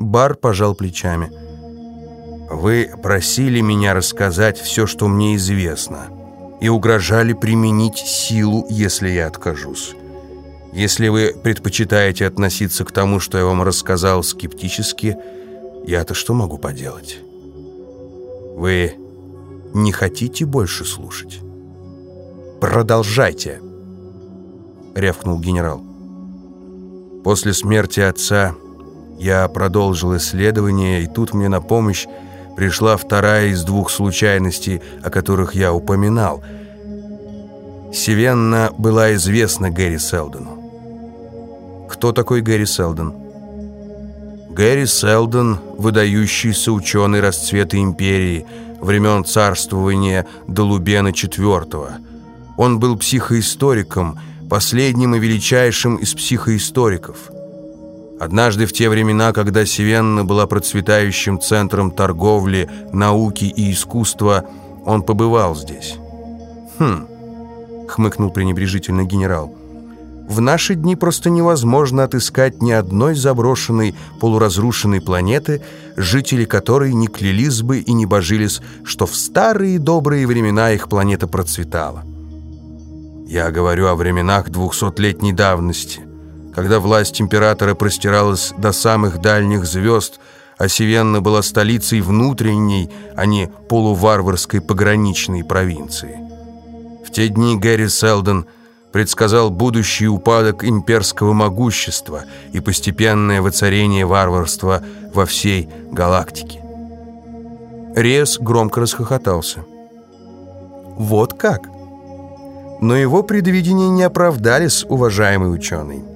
Бар пожал плечами. «Вы просили меня рассказать все, что мне известно, и угрожали применить силу, если я откажусь. Если вы предпочитаете относиться к тому, что я вам рассказал скептически, я-то что могу поделать? Вы не хотите больше слушать? Продолжайте!» — рявкнул генерал. После смерти отца я продолжил исследование, и тут мне на помощь пришла вторая из двух случайностей, о которых я упоминал. Севенна была известна Гэри Селдону. Кто такой Гэри Селдон? Гэри Селдон – выдающийся ученый расцвета империи времен царствования Долубена IV. Он был психоисториком, последним и величайшим из психоисториков – Однажды в те времена, когда Севенна была процветающим центром торговли, науки и искусства, он побывал здесь. «Хм», — хмыкнул пренебрежительно генерал, «в наши дни просто невозможно отыскать ни одной заброшенной, полуразрушенной планеты, жители которой не клялись бы и не божились, что в старые добрые времена их планета процветала. Я говорю о временах двухсотлетней давности» когда власть императора простиралась до самых дальних звезд, а Севенна была столицей внутренней, а не полуварварской пограничной провинции. В те дни Гэри Селдон предсказал будущий упадок имперского могущества и постепенное воцарение варварства во всей галактике. Рез громко расхохотался. «Вот как!» Но его предвидения не оправдались, уважаемый ученый.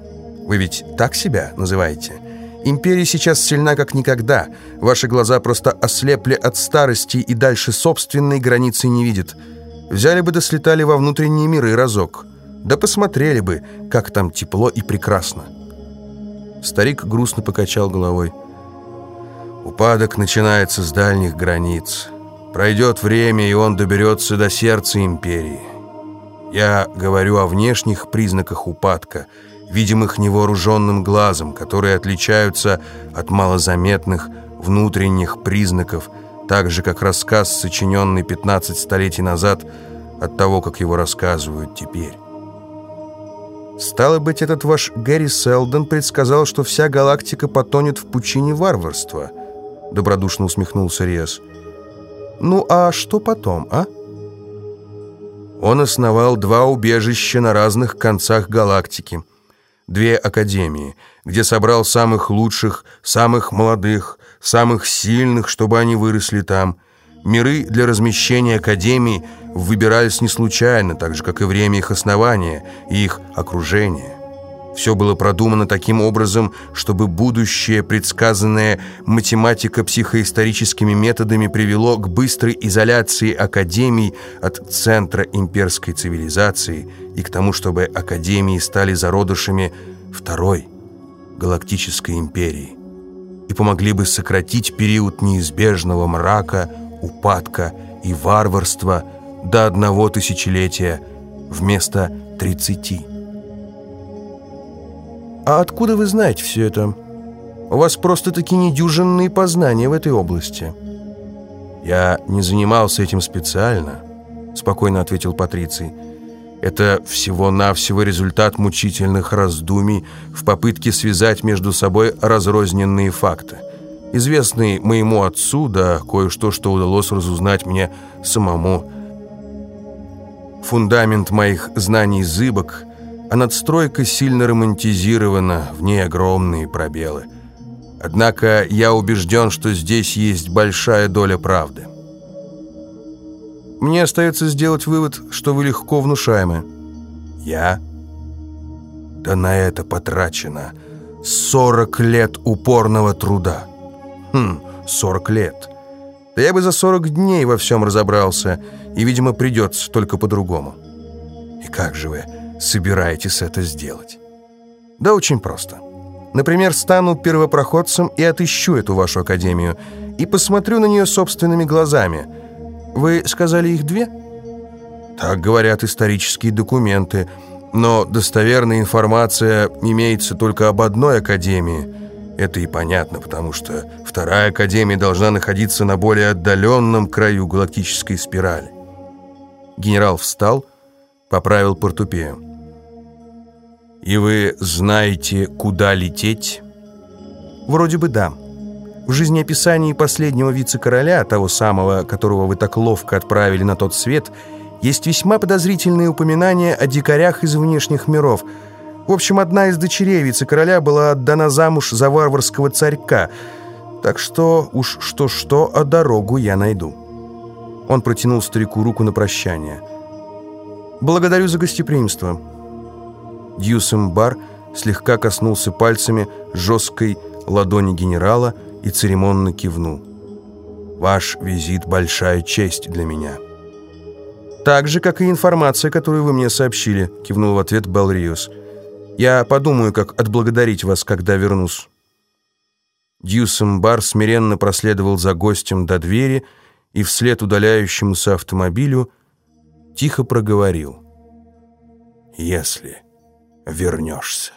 Вы ведь так себя называете? Империя сейчас сильна как никогда. Ваши глаза просто ослепли от старости и дальше собственной границы не видят. Взяли бы да слетали во внутренние миры разок. Да посмотрели бы, как там тепло и прекрасно. Старик грустно покачал головой. Упадок начинается с дальних границ. Пройдет время, и он доберется до сердца империи. Я говорю о внешних признаках упадка – видимых невооруженным глазом, которые отличаются от малозаметных внутренних признаков, так же, как рассказ, сочиненный 15 столетий назад, от того, как его рассказывают теперь. Стало быть, этот ваш Гэри Селдон предсказал, что вся галактика потонет в пучине варварства, добродушно усмехнулся Риас. Ну а что потом, а? Он основал два убежища на разных концах галактики – две академии, где собрал самых лучших, самых молодых, самых сильных, чтобы они выросли там. Миры для размещения академий выбирались не случайно, так же, как и время их основания и их окружения. Все было продумано таким образом, чтобы будущее, предсказанное математико-психоисторическими методами, привело к быстрой изоляции академий от центра имперской цивилизации и к тому, чтобы академии стали зародышами второй галактической империи и помогли бы сократить период неизбежного мрака, упадка и варварства до одного тысячелетия вместо тридцати. «А откуда вы знаете все это? У вас просто-таки недюжинные познания в этой области». «Я не занимался этим специально», — спокойно ответил Патриций. «Это всего-навсего результат мучительных раздумий в попытке связать между собой разрозненные факты, известные моему отцу, да кое-что, что удалось разузнать мне самому. Фундамент моих знаний зыбок — а надстройка сильно романтизирована, в ней огромные пробелы. Однако я убежден, что здесь есть большая доля правды. Мне остается сделать вывод, что вы легко внушаемы. Я? Да на это потрачено 40 лет упорного труда. Хм, 40 лет. Да я бы за 40 дней во всем разобрался, и, видимо, придется только по-другому. И как же вы собираетесь это сделать? Да очень просто. Например, стану первопроходцем и отыщу эту вашу академию, и посмотрю на нее собственными глазами. Вы сказали их две? Так говорят исторические документы, но достоверная информация имеется только об одной академии. Это и понятно, потому что вторая академия должна находиться на более отдаленном краю галактической спирали. Генерал встал, поправил портупею. «И вы знаете, куда лететь?» «Вроде бы да. В жизнеописании последнего вице-короля, того самого, которого вы так ловко отправили на тот свет, есть весьма подозрительные упоминания о дикарях из внешних миров – в общем, одна из дочерей вице-короля была отдана замуж за варварского царька, так что уж что-что, а дорогу я найду». Он протянул старику руку на прощание. «Благодарю за гостеприимство». Дьюсом Бар слегка коснулся пальцами жесткой ладони генерала и церемонно кивнул. «Ваш визит — большая честь для меня». «Так же, как и информация, которую вы мне сообщили», — кивнул в ответ Белриус. Я подумаю, как отблагодарить вас, когда вернусь». Дьюсом Бар смиренно проследовал за гостем до двери и вслед удаляющемуся автомобилю тихо проговорил. «Если вернешься».